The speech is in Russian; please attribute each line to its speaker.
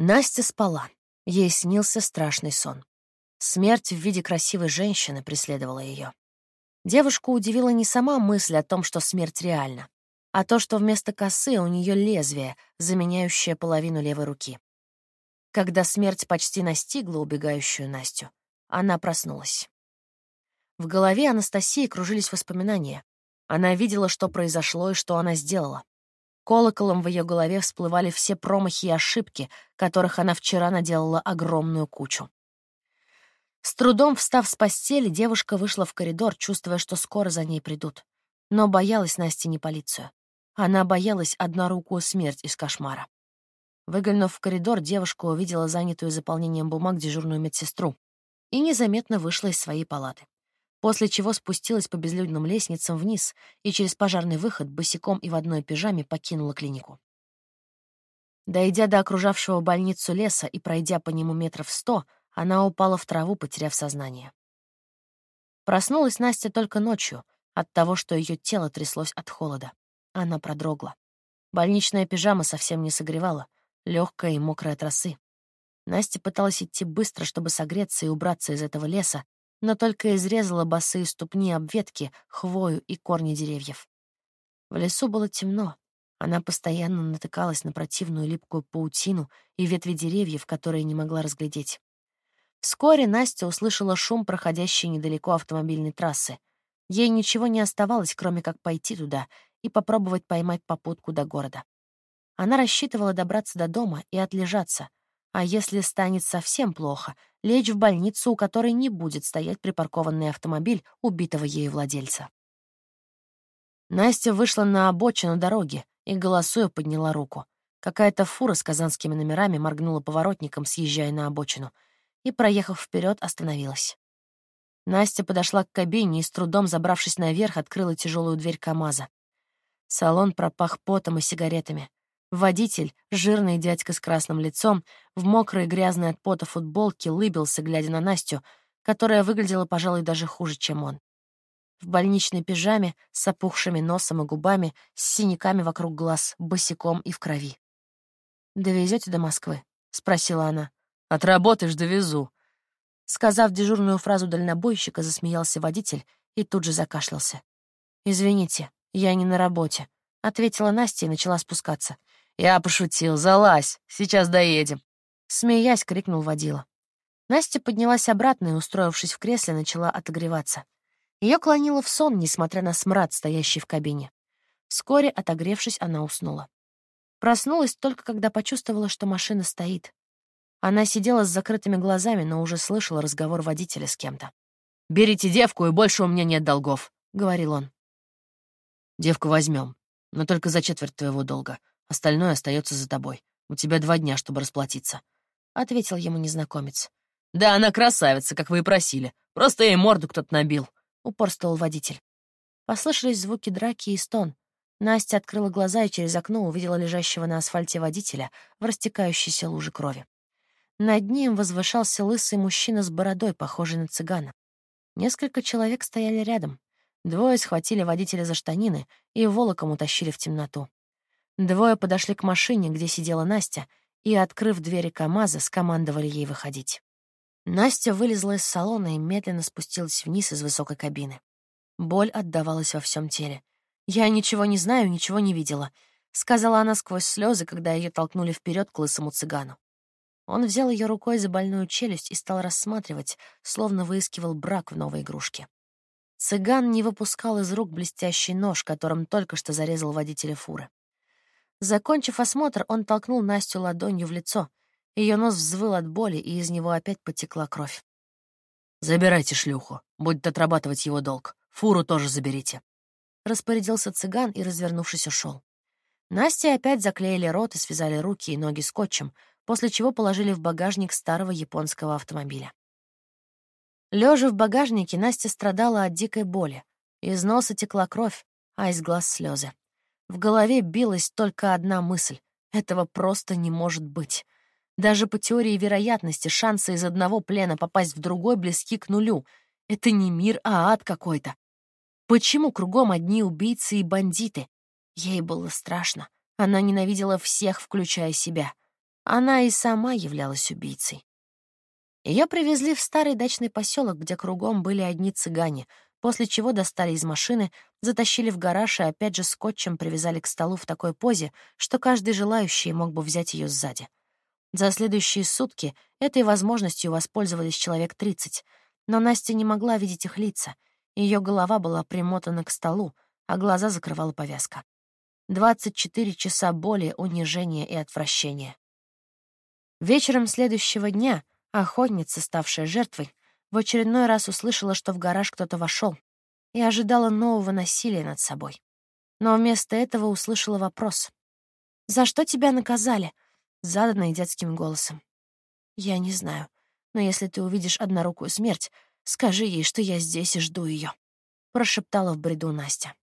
Speaker 1: Настя спала. Ей снился страшный сон. Смерть в виде красивой женщины преследовала ее. Девушку удивила не сама мысль о том, что смерть реальна, а то, что вместо косы у нее лезвие, заменяющее половину левой руки. Когда смерть почти настигла убегающую Настю, она проснулась. В голове Анастасии кружились воспоминания. Она видела, что произошло и что она сделала. Колоколом в ее голове всплывали все промахи и ошибки, которых она вчера наделала огромную кучу. С трудом встав с постели, девушка вышла в коридор, чувствуя, что скоро за ней придут. Но боялась Настя не полицию. Она боялась однорукую смерть из кошмара. Выглянув в коридор, девушка увидела занятую заполнением бумаг дежурную медсестру и незаметно вышла из своей палаты после чего спустилась по безлюдным лестницам вниз и через пожарный выход босиком и в одной пижаме покинула клинику. Дойдя до окружавшего больницу леса и пройдя по нему метров сто, она упала в траву, потеряв сознание. Проснулась Настя только ночью от того, что ее тело тряслось от холода. Она продрогла. Больничная пижама совсем не согревала, легкая и мокрая от росы. Настя пыталась идти быстро, чтобы согреться и убраться из этого леса, но только изрезала босые ступни об ветки, хвою и корни деревьев. В лесу было темно. Она постоянно натыкалась на противную липкую паутину и ветви деревьев, которые не могла разглядеть. Вскоре Настя услышала шум, проходящей недалеко автомобильной трассы. Ей ничего не оставалось, кроме как пойти туда и попробовать поймать попутку до города. Она рассчитывала добраться до дома и отлежаться, а если станет совсем плохо, лечь в больницу, у которой не будет стоять припаркованный автомобиль убитого ею владельца. Настя вышла на обочину дороги и, голосуя, подняла руку. Какая-то фура с казанскими номерами моргнула поворотником, съезжая на обочину, и, проехав вперед, остановилась. Настя подошла к кабине и, с трудом забравшись наверх, открыла тяжелую дверь КамАЗа. Салон пропах потом и сигаретами. Водитель, жирный дядька с красным лицом, в мокрой грязной от пота футболке лыбился, глядя на Настю, которая выглядела, пожалуй, даже хуже, чем он. В больничной пижаме, с опухшими носом и губами, с синяками вокруг глаз, босиком и в крови. «Довезете до Москвы?» — спросила она.
Speaker 2: «Отработаешь, довезу».
Speaker 1: Сказав дежурную фразу дальнобойщика, засмеялся водитель и тут же закашлялся. «Извините, я не на работе», — ответила Настя и начала спускаться.
Speaker 2: «Я пошутил, залазь, сейчас доедем».
Speaker 1: Смеясь, крикнул водила. Настя поднялась обратно и, устроившись в кресле, начала отогреваться. Ее клонило в сон, несмотря на смрад, стоящий в кабине. Вскоре, отогревшись, она уснула. Проснулась только, когда почувствовала, что машина стоит. Она сидела с закрытыми глазами, но уже слышала разговор водителя с кем-то.
Speaker 2: «Берите девку, и больше у меня нет долгов», — говорил он. «Девку возьмем, но только за четверть твоего долга. Остальное остается за тобой. У тебя два дня, чтобы расплатиться», — ответил ему незнакомец. «Да, она красавица, как вы и просили. Просто ей морду кто-то набил», —
Speaker 1: упорствовал водитель. Послышались звуки драки и стон. Настя открыла глаза и через окно увидела лежащего на асфальте водителя в растекающейся луже крови. Над ним возвышался лысый мужчина с бородой, похожий на цыгана. Несколько человек стояли рядом. Двое схватили водителя за штанины и волоком утащили в темноту. Двое подошли к машине, где сидела Настя, и, открыв двери КамАЗа, скомандовали ей выходить. Настя вылезла из салона и медленно спустилась вниз из высокой кабины. Боль отдавалась во всем теле. «Я ничего не знаю, ничего не видела», — сказала она сквозь слезы, когда ее толкнули вперед к лысому цыгану. Он взял ее рукой за больную челюсть и стал рассматривать, словно выискивал брак в новой игрушке. Цыган не выпускал из рук блестящий нож, которым только что зарезал водителя фуры. Закончив осмотр, он толкнул Настю ладонью в лицо. Ее нос взвыл от боли, и из него опять потекла кровь.
Speaker 2: «Забирайте шлюху. Будет отрабатывать его долг. Фуру тоже заберите».
Speaker 1: Распорядился цыган и, развернувшись, ушел. Насте опять заклеили рот и связали руки и ноги скотчем, после чего положили в багажник старого японского автомобиля. Лежа в багажнике, Настя страдала от дикой боли. Из носа текла кровь, а из глаз — слезы. В голове билась только одна мысль — этого просто не может быть. Даже по теории вероятности шансы из одного плена попасть в другой близки к нулю. Это не мир, а ад какой-то. Почему кругом одни убийцы и бандиты? Ей было страшно. Она ненавидела всех, включая себя. Она и сама являлась убийцей. Ее привезли в старый дачный поселок, где кругом были одни цыгане, после чего достали из машины, затащили в гараж и опять же скотчем привязали к столу в такой позе, что каждый желающий мог бы взять ее сзади. За следующие сутки этой возможностью воспользовались человек 30, но Настя не могла видеть их лица. Ее голова была примотана к столу, а глаза закрывала повязка. 24 часа боли, унижения и отвращения. Вечером следующего дня охотница, ставшая жертвой, в очередной раз услышала, что в гараж кто-то вошел, и ожидала нового насилия над собой. Но вместо этого услышала вопрос. «За что тебя наказали?» заданной детским голосом. «Я не знаю, но если ты увидишь однорукую смерть, скажи ей, что я здесь и жду ее», — прошептала в бреду Настя.